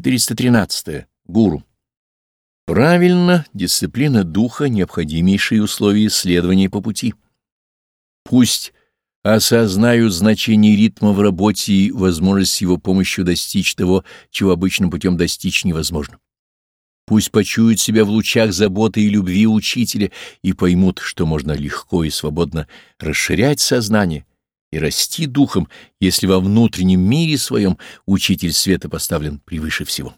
413. Гуру. Правильно, дисциплина духа — необходимейшие условия исследования по пути. Пусть осознают значение ритма в работе и возможность его помощью достичь того, чего обычным путем достичь невозможно. Пусть почуют себя в лучах заботы и любви учителя и поймут, что можно легко и свободно расширять сознание и расти духом, если во внутреннем мире своем учитель света поставлен превыше всего.